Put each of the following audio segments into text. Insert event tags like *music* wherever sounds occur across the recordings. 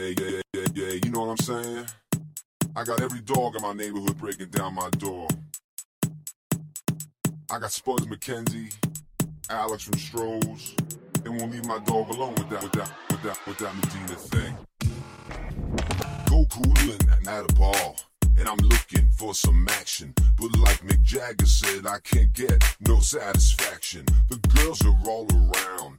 Yeah, yeah, yeah, yeah. You know what I'm saying? I got every dog in my neighborhood breaking down my door. I got Spuds MacKenzie, Alex from Strohs. They won't leave my dog alone with that, with that, with that, with that Medina thing. Go coolin' and at a ball. And I'm looking for some action. But like Mick Jagger said, I can't get no satisfaction. The girls are all around,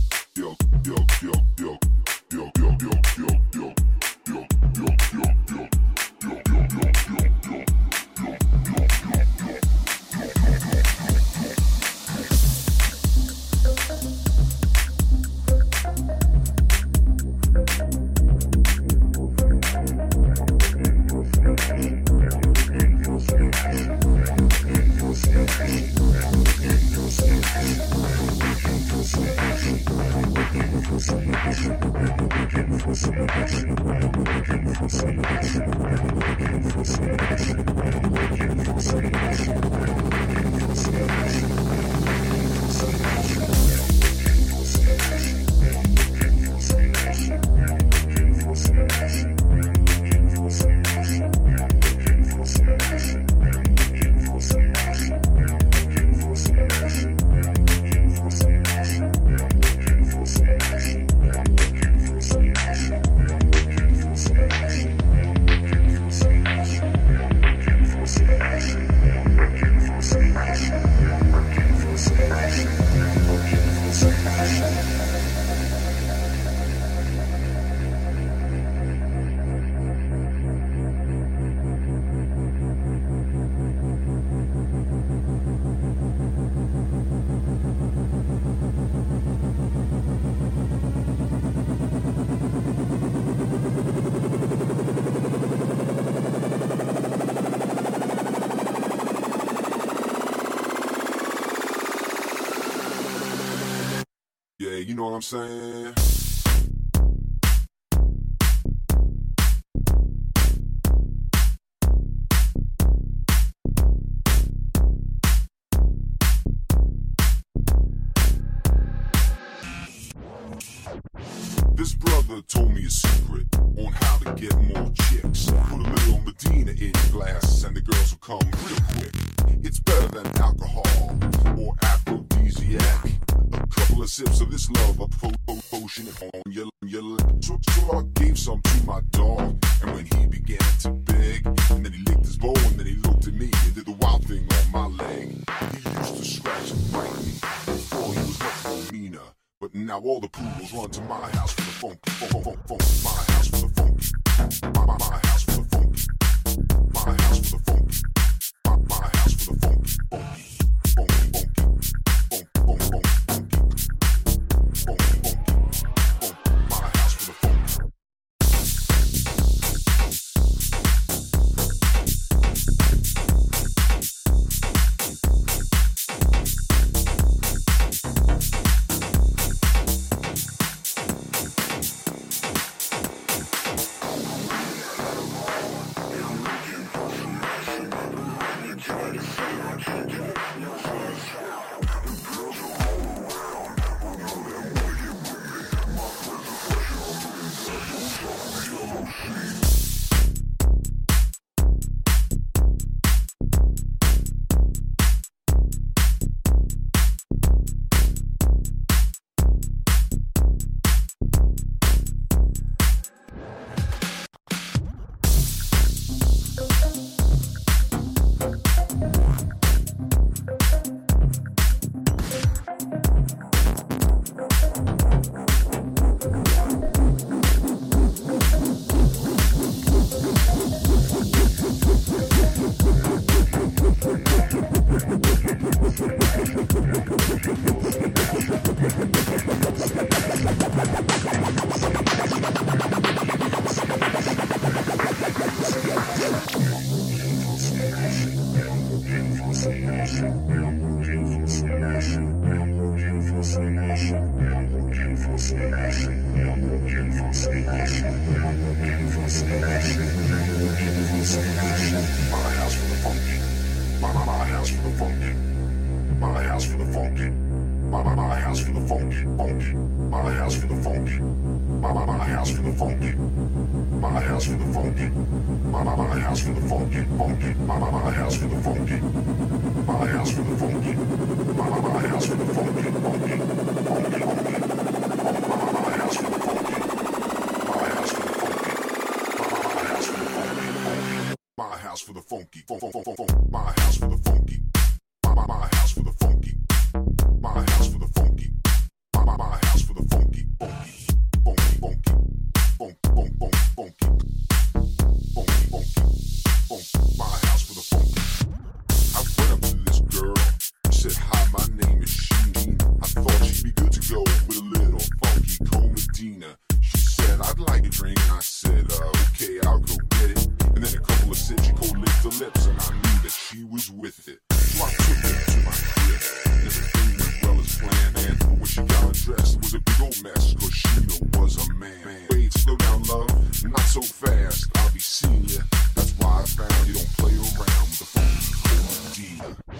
You know what I'm saying? This brother told me a secret on how to get more chicks. Put a little Medina in your glass and the girls will come real quick. It's better than alcohol or aphrodisiac. A couple of sips of this love, a po- po- potion on your, your lip. So, so I gave some to my dog, and when he began to beg, and then he licked his bowl, and then he looked at me and did the wild thing on my leg. He used to scratch and bite me before he was much meaner. But now all the poodles run to my house for the funk, funk, funk, funk. My house for the funk. Funky, you *laughs*